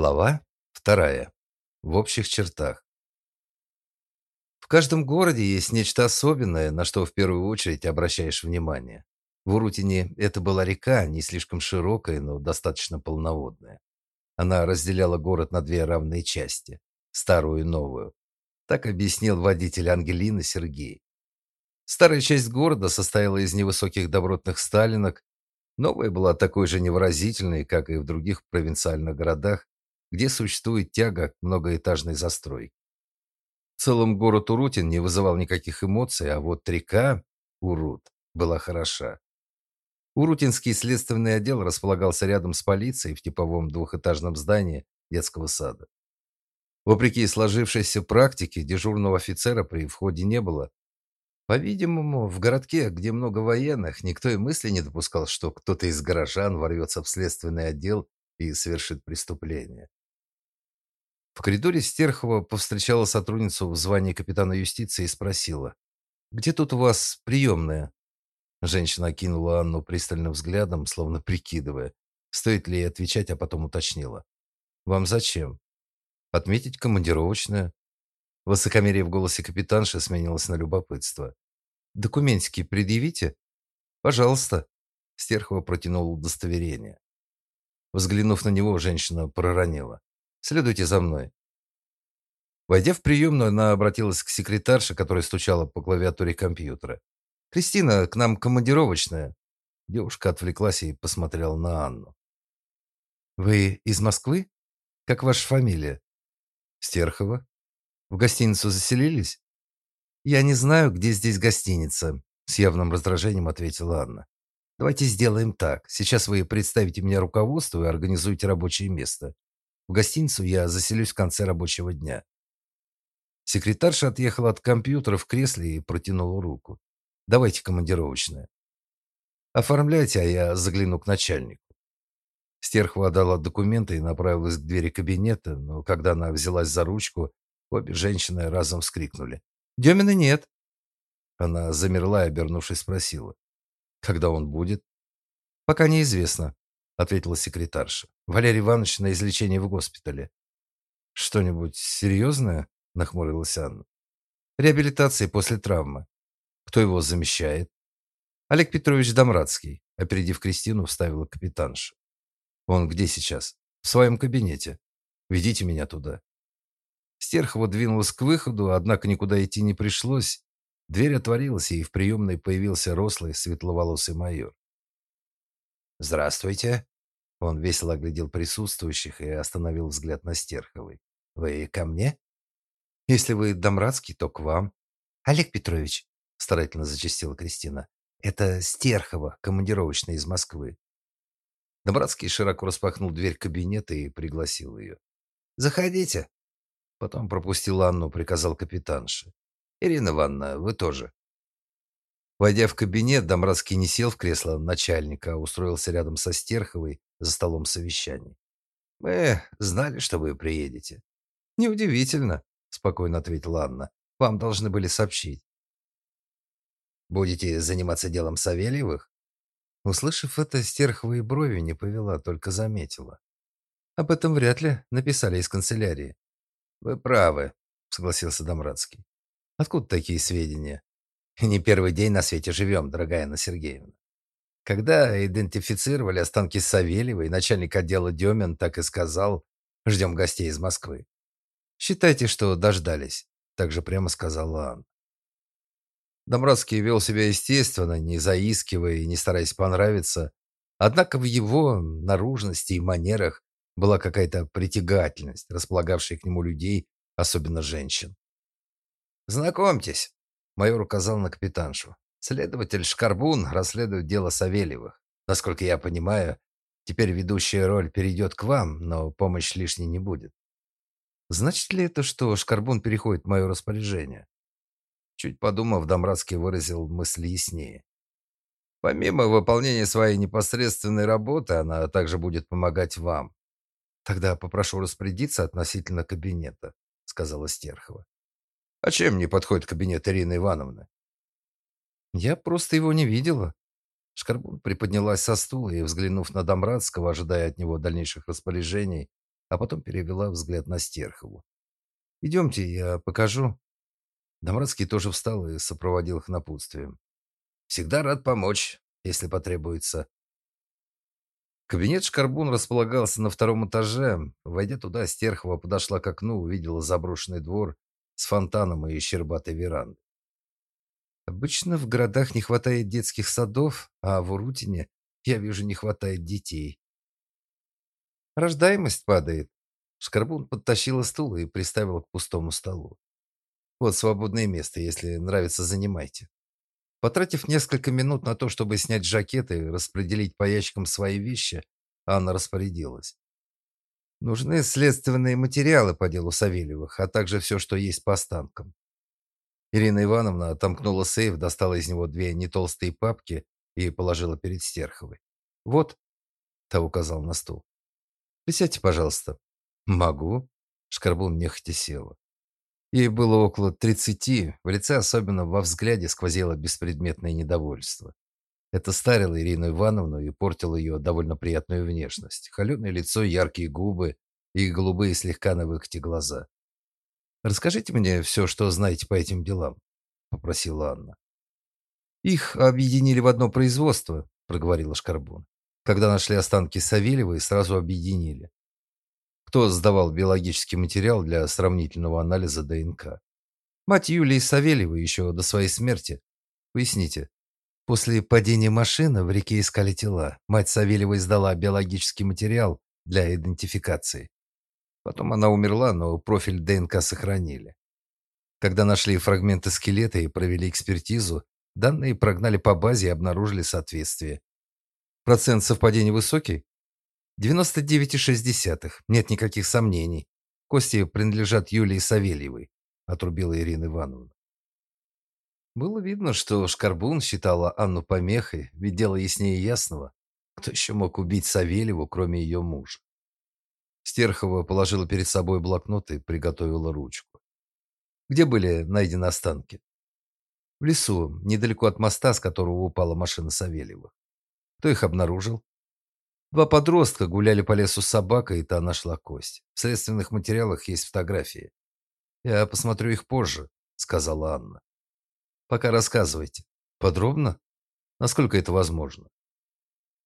Глава вторая. В общих чертах. В каждом городе есть нечто особенное, на что в первую очередь обращаешь внимание. В Урутине это была река, не слишком широкая, но достаточно полноводная. Она разделяла город на две равные части старую и новую. Так объяснил водитель Ангелины Сергей. Старая часть города состояла из невысоких добротных сталинок, новая была такой же невыразительной, как и в других провинциальных городах, где существует тяга к многоэтажной застройке. В целом город Урутин не вызывал никаких эмоций, а вот река Урут была хороша. Урутинский следственный отдел располагался рядом с полицией в типовом двухэтажном здании детского сада. Вопреки сложившейся практике, дежурного офицера при входе не было. По-видимому, в городке, где много военных, никто и мысли не допускал, что кто-то из горожан ворвется в следственный отдел и совершит преступление. В коридоре Стерхова повстречала сотрудницу в звании капитана юстиции и спросила: "Где тут у вас приемная?» Женщина окинула Анну пристальным взглядом, словно прикидывая, стоит ли ей отвечать, а потом уточнила: "Вам зачем?" "Отметить командировочное". Высокомерие в голосе капитанши сменилось на любопытство. "Документики предъявите?" "Пожалуйста". Стерхова протянула удостоверение. Взглянув на него, женщина проронила: Следуйте за мной. Войдя в приемную, она обратилась к секретарше, которая стучала по клавиатуре компьютера. «Кристина, к нам командировочная». Девушка отвлеклась и посмотрела на Анну. «Вы из Москвы? Как ваша фамилия?» «Стерхова». «В гостиницу заселились?» «Я не знаю, где здесь гостиница», — с явным раздражением ответила Анна. «Давайте сделаем так. Сейчас вы представите меня руководству и организуете рабочее место. В гостиницу я заселюсь в конце рабочего дня. Секретарша отъехала от компьютера в кресле и протянула руку. Давайте командировочное. Оформляйте, а я загляну к начальнику. Стерхова отдала документы и направилась к двери кабинета, но когда она взялась за ручку, обе женщины разом вскрикнули: "Демина нет!" Она замерла и, обернувшись, спросила: "Когда он будет?" "Пока неизвестно", ответила секретарша. Валерий Иванович на излечении в госпитале. Что-нибудь серьезное?» – нахмурилась Анна. Реабилитация после травмы. Кто его замещает? Олег Петрович Домрадский, опередив Кристину, вставила капитанша. Он где сейчас? В своем кабинете. Ведите меня туда. Стерхова двинулась к выходу, однако никуда идти не пришлось. Дверь отворилась, и в приемной появился рослый, светловолосый майор. Здравствуйте. Он весело оглядел присутствующих и остановил взгляд на Стерховой. Вы ко мне? Если вы Домрадский, то к вам. Олег Петрович, старательно зачастила Кристина. Это Стерхова, командировочная из Москвы. Домрадский широко распахнул дверь кабинета и пригласил ее. Заходите. Потом пропустил Анну, приказал капитанше. Ирина Ивановна, вы тоже. Войдя в кабинет, Домрадский не сел в кресло начальника, а устроился рядом со Стерховой за столом совещаний. «Мы знали, что вы приедете». «Неудивительно», — спокойно ответила Анна. «Вам должны были сообщить». «Будете заниматься делом Савельевых?» Услышав это, Стерхова и брови не повела, только заметила. «Об этом вряд ли написали из канцелярии». «Вы правы», — согласился Домрадский. «Откуда такие сведения?» Не первый день на свете живем, дорогая Анна Сергеевна. Когда идентифицировали останки Савельевой, начальник отдела Демин так и сказал, ждем гостей из Москвы. Считайте, что дождались, также прямо сказала Анна. Домбровский вел себя естественно, не заискивая и не стараясь понравиться, однако в его наружности и манерах была какая-то притягательность, располагавшая к нему людей, особенно женщин. Знакомьтесь, Майор указал на капитаншу. Следователь Шкарбун расследует дело Савельевых. Насколько я понимаю, теперь ведущая роль перейдет к вам, но помощь лишней не будет. Значит ли это, что Шкарбун переходит в мое распоряжение? Чуть подумав, Домрадский выразил мысли яснее. Помимо выполнения своей непосредственной работы, она также будет помогать вам. Тогда попрошу распорядиться относительно кабинета, сказала Стерхова. А чем не подходит кабинет Ирины Ивановны? Я просто его не видела. Шкарбун приподнялась со стула и, взглянув на Домрадского, ожидая от него дальнейших распоряжений, а потом перевела взгляд на Стерхову. «Идемте, я покажу». Домрадский тоже встал и сопроводил их напутствием. «Всегда рад помочь, если потребуется». Кабинет Шкарбун располагался на втором этаже. Войдя туда, Стерхова подошла к окну, увидела заброшенный двор с фонтаном и щербатой верандой. Обычно в городах не хватает детских садов, а в Урутине, я вижу, не хватает детей. Рождаемость падает. Шкарбун подтащила стул и приставила к пустому столу. Вот свободное место, если нравится, занимайте. Потратив несколько минут на то, чтобы снять жакеты и распределить по ящикам свои вещи, Анна распорядилась. Нужны следственные материалы по делу Савельевых, а также все, что есть по останкам. Ирина Ивановна отомкнула сейф, достала из него две нетолстые папки и положила перед Стерховой. «Вот», — та указал на стул. «Присядьте, пожалуйста». «Могу». Шкарбун нехотя села. Ей было около тридцати, в лице, особенно во взгляде, сквозило беспредметное недовольство. Это старило Ирину Ивановну и портило ее довольно приятную внешность. Холеное лицо, яркие губы и голубые слегка на выкате глаза. «Расскажите мне все, что знаете по этим делам», — попросила Анна. «Их объединили в одно производство», — проговорила Шкарбун. «Когда нашли останки Савельевой, сразу объединили кто сдавал биологический материал для сравнительного анализа ДНК. Мать Юлии Савельевой еще до своей смерти. Поясните. После падения машины в реке искали тела. Мать Савельевой сдала биологический материал для идентификации. Потом она умерла, но профиль ДНК сохранили. Когда нашли фрагменты скелета и провели экспертизу, данные прогнали по базе и обнаружили соответствие. Процент совпадения высокий? 99,6. Нет никаких сомнений. Кости принадлежат Юлии Савельевой, отрубила Ирина Ивановна. Было видно, что Шкарбун считала Анну помехой, ведь дело яснее ясного. Кто еще мог убить Савельеву, кроме ее мужа? Стерхова положила перед собой блокнот и приготовила ручку. Где были найдены останки? В лесу, недалеко от моста, с которого упала машина Савельева. Кто их обнаружил? Два подростка гуляли по лесу с собакой, и та нашла кость. В следственных материалах есть фотографии. Я посмотрю их позже, сказала Анна. Пока рассказывайте. Подробно? Насколько это возможно?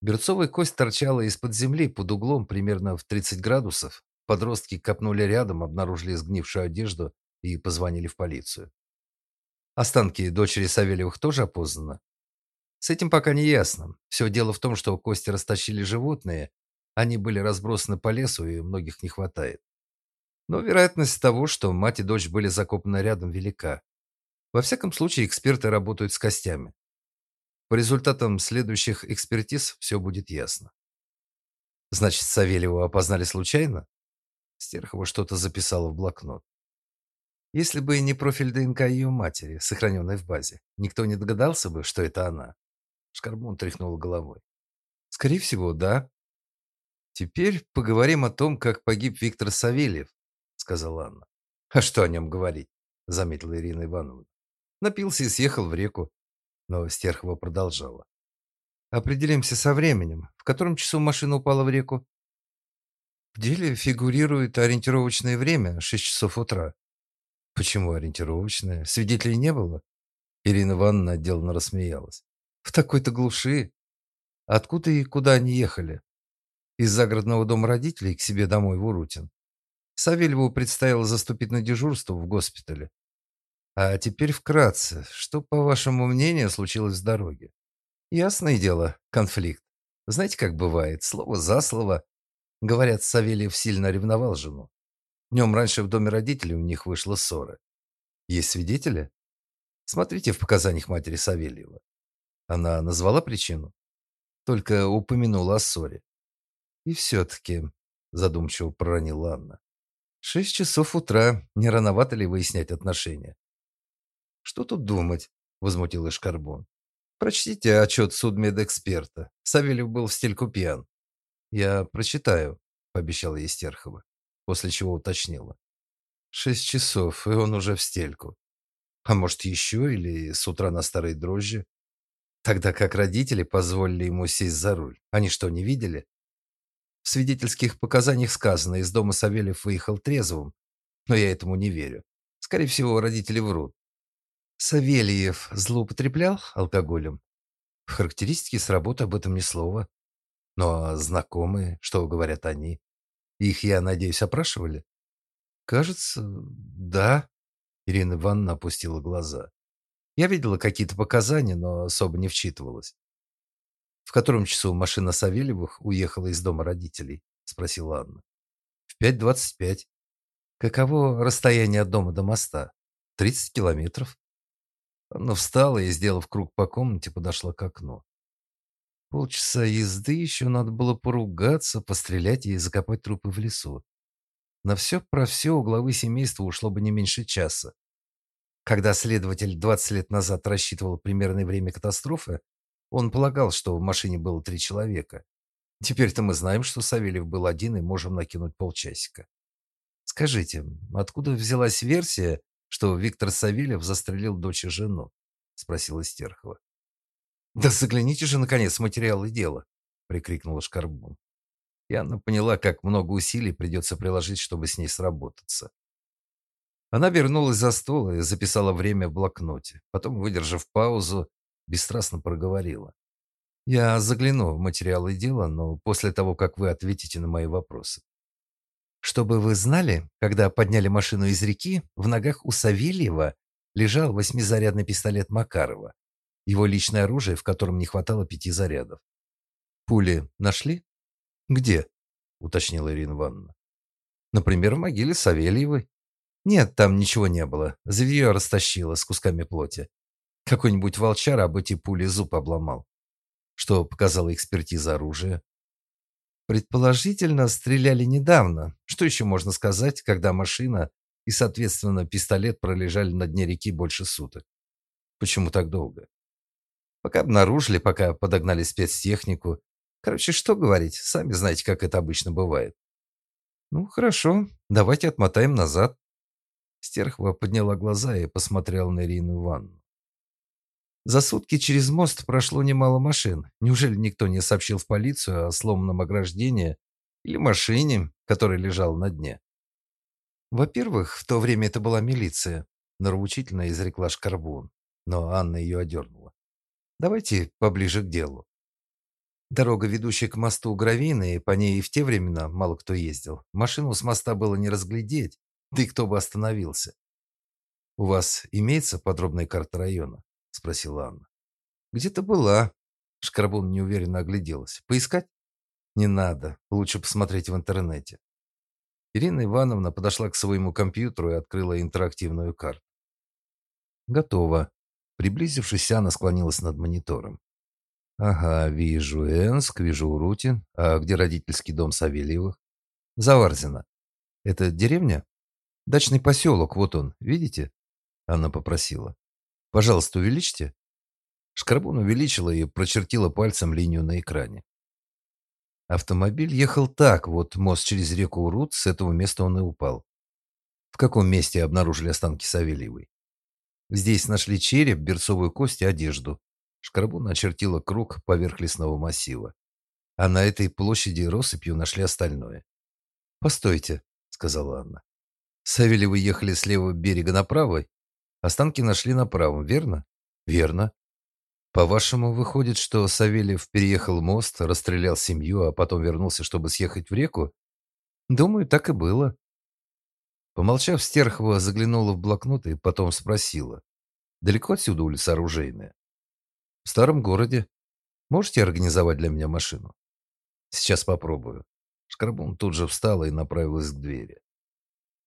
Берцовая кость торчала из-под земли под углом примерно в 30 градусов. Подростки копнули рядом, обнаружили сгнившую одежду и позвонили в полицию. Останки дочери Савельевых тоже опознаны? С этим пока не ясно. Все дело в том, что кости растащили животные, они были разбросаны по лесу, и многих не хватает. Но вероятность того, что мать и дочь были закопаны рядом, велика. Во всяком случае, эксперты работают с костями. По результатам следующих экспертиз все будет ясно. Значит, Савельева опознали случайно? Стерхова что-то записала в блокнот. Если бы не профиль ДНК ее матери, сохраненный в базе, никто не догадался бы, что это она. Шкарбун тряхнул головой. Скорее всего, да. Теперь поговорим о том, как погиб Виктор Савельев, сказала Анна. А что о нем говорить? заметила Ирина Ивановна. Напился и съехал в реку. Но Стерхова продолжала. Определимся со временем. В котором часу машина упала в реку? В деле фигурирует ориентировочное время 6 часов утра. Почему ориентировочное? Свидетелей не было? Ирина Ивановна отделанно рассмеялась. В такой-то глуши. Откуда и куда они ехали? Из загородного дома родителей к себе домой в Урутин. Савельеву предстояло заступить на дежурство в госпитале. А теперь вкратце, что, по вашему мнению, случилось в дороге? Ясное дело, конфликт. Знаете, как бывает, слово за слово. Говорят, Савельев сильно ревновал жену. Днем раньше в доме родителей у них вышла ссора. Есть свидетели? Смотрите в показаниях матери Савельева. Она назвала причину? Только упомянула о ссоре. И все-таки, задумчиво проронила Анна. Шесть часов утра, не рановато ли выяснять отношения? Что тут думать, возмутилась Шкарбон. Прочтите отчет судмедэксперта. Савельев был в стельку пьян. Я прочитаю, пообещала Естерхова, после чего уточнила. Шесть часов, и он уже в стельку. А может, еще или с утра на старой дрожжи? Тогда как родители позволили ему сесть за руль. Они что, не видели? В свидетельских показаниях сказано, из дома Савельев выехал трезвым, но я этому не верю. Скорее всего, родители врут. Савельев злоупотреблял алкоголем? В характеристике с работы об этом ни слова. Но знакомые, что говорят они? Их, я надеюсь, опрашивали? Кажется, да. Ирина Ивановна опустила глаза. Я видела какие-то показания, но особо не вчитывалась. В котором часу машина Савельевых уехала из дома родителей? спросила Анна. В 5:25. Каково расстояние от дома до моста? 30 километров. Она встала и, сделав круг по комнате, подошла к окну. Полчаса езды еще надо было поругаться, пострелять и закопать трупы в лесу. На все про все у главы семейства ушло бы не меньше часа. Когда следователь 20 лет назад рассчитывал примерное время катастрофы, он полагал, что в машине было три человека. Теперь-то мы знаем, что Савельев был один и можем накинуть полчасика. Скажите, откуда взялась версия, что Виктор Савельев застрелил дочь и жену? спросила Стерхова. Да загляните же наконец в материалы дела, прикрикнула Шкарбун. И Анна поняла, как много усилий придется приложить, чтобы с ней сработаться. Она вернулась за стол и записала время в блокноте. Потом, выдержав паузу, бесстрастно проговорила: "Я загляну в материалы дела, но после того, как вы ответите на мои вопросы. Чтобы вы знали, когда подняли машину из реки, в ногах у Савельева лежал восьмизарядный пистолет Макарова, его личное оружие, в котором не хватало пяти зарядов. Пули нашли? Где? уточнила Ирина Ивановна. Например, в могиле Савельевой. Нет, там ничего не было. Зверье растащило с кусками плоти. Какой-нибудь волчар об эти пули зуб обломал. Что показала экспертиза оружия? Предположительно, стреляли недавно. Что еще можно сказать, когда машина и, соответственно, пистолет пролежали на дне реки больше суток? Почему так долго? Пока обнаружили, пока подогнали спецтехнику. Короче, что говорить, сами знаете, как это обычно бывает. Ну, хорошо, давайте отмотаем назад. Стерхова подняла глаза и посмотрела на Ирину Ивановну. За сутки через мост прошло немало машин. Неужели никто не сообщил в полицию о сломанном ограждении или машине, которая лежала на дне? Во-первых, в то время это была милиция, нравоучительно изрекла Шкарбун, но Анна ее одернула. Давайте поближе к делу. Дорога, ведущая к мосту Гравины, по ней и в те времена мало кто ездил. Машину с моста было не разглядеть, да и кто бы остановился. У вас имеется подробная карта района? Спросила Анна. Где-то была. Шкрабун неуверенно огляделась. Поискать? Не надо. Лучше посмотреть в интернете. Ирина Ивановна подошла к своему компьютеру и открыла интерактивную карту. Готово. Приблизившись, она склонилась над монитором. Ага, вижу Энск, вижу Урутин. А где родительский дом Савельевых? Заварзино. Это деревня? Дачный поселок, вот он, видите? Она попросила. Пожалуйста, увеличьте. Шкарбун увеличила и прочертила пальцем линию на экране. Автомобиль ехал так, вот мост через реку Урут, с этого места он и упал. В каком месте обнаружили останки Савельевой? Здесь нашли череп, берцовую кость и одежду. Шкарбун очертила круг поверх лесного массива. А на этой площади россыпью нашли остальное. «Постойте», — сказала Анна. «Савельевы ехали с левого берега направо Останки нашли на правом, верно? Верно. По-вашему, выходит, что Савельев переехал мост, расстрелял семью, а потом вернулся, чтобы съехать в реку? Думаю, так и было. Помолчав, Стерхова заглянула в блокнот и потом спросила: "Далеко отсюда улица Оружейная?" "В старом городе. Можете организовать для меня машину?" "Сейчас попробую." Шкрабун тут же встала и направилась к двери.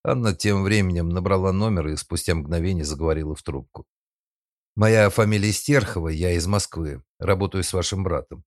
Анна тем временем набрала номер и спустя мгновение заговорила в трубку. «Моя фамилия Стерхова, я из Москвы, работаю с вашим братом.